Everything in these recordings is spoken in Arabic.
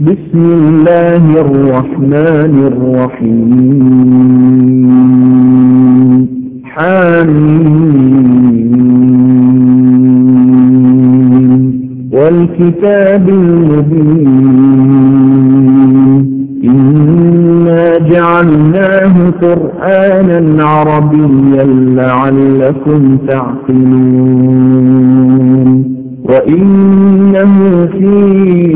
بسم الله الرحمن الرحيم. حميم. والكتاب المبين. إنا جعلناه قرآنا عربيا لعلكم تعقلون. وإنه في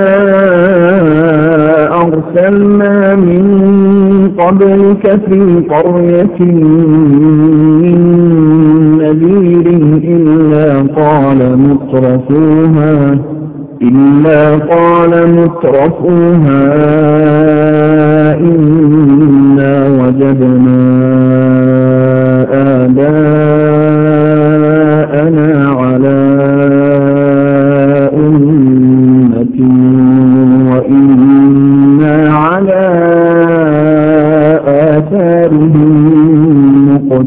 أرسلنا من قبل نرسلك في قرية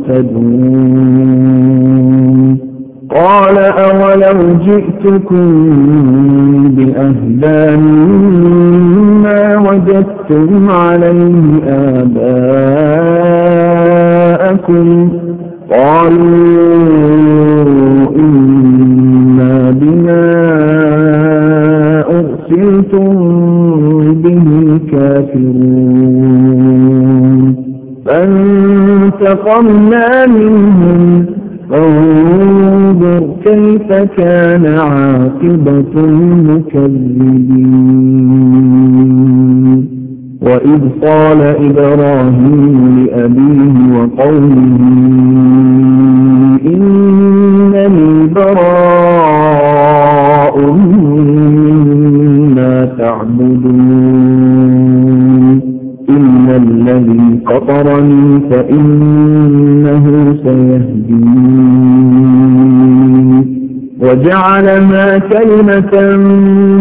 مقتدون قال أولو جئتكم بأهدى مما وجدتم عليه آباءكم. قالوا إنا بما أرسلتم فانتقمنا منهم. فانظر كيف كان عاقبة المكذبين. وإذ قال إبراهيم لأبيه وقومه فطرني فإنه سيهدين وجعلها كلمة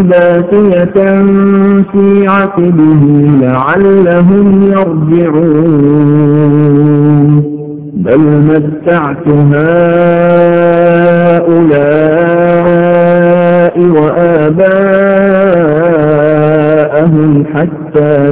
باقية في عقبه لعلهم يرجعون بل متعت هؤلاء وآباءهم حتى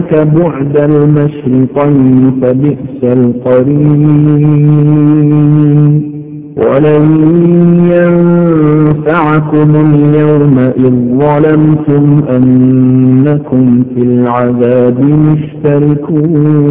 وبينك بعد المشرقين فبئس القرين ولن ينفعكم اليوم إذ ظلمتم أنكم في العذاب مشتركون.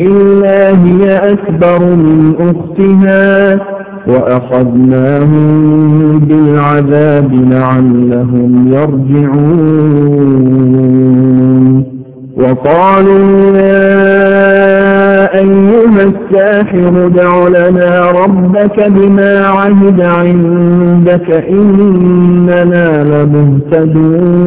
إلا هي أكبر من أختها وأخذناهم بالعذاب لعلهم يرجعون وقالوا يا أيها الساحر دع لنا ربك بما عهد عندك إننا لمهتدون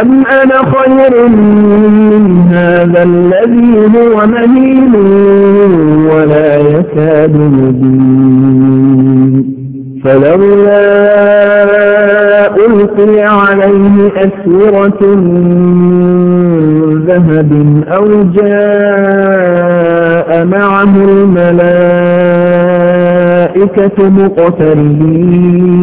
أم أنا خير من هذا الذي هو مهين ولا يكاد مبين فلولا ألقي عليه أسورة ذهب أو جاء معه الملائكة مقتربين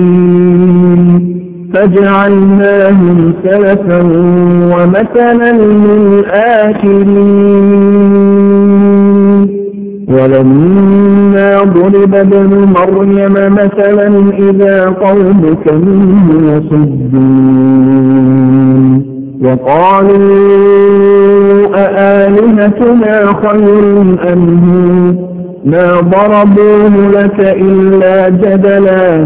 فجعلناهم سلفا ومثلا للآخرين. ولما ضرب ابن مريم مثلا إذا قومك منه يصدون وقالوا أآلهتنا خير أم ما ضربوه لك إلا جدلا.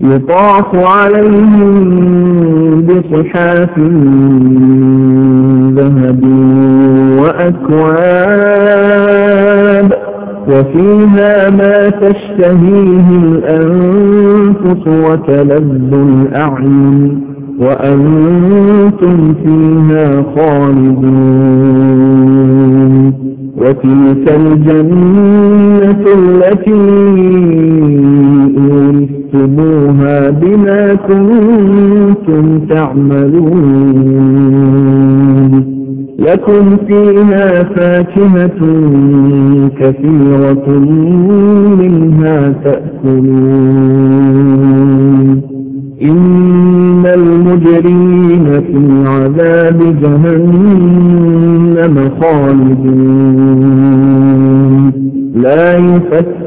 يطاف عليهم بصحاف ذهب وأكواب وفيها ما تشتهيه الأنفس وتلذ الأعين وأنتم فيها خالدون. وتلك الجنة التي بما كنتم تعملون. لكم فيها فاكهة كثيرة منها تأكلون. إن المجرمين في عذاب جهنم خالدون. لا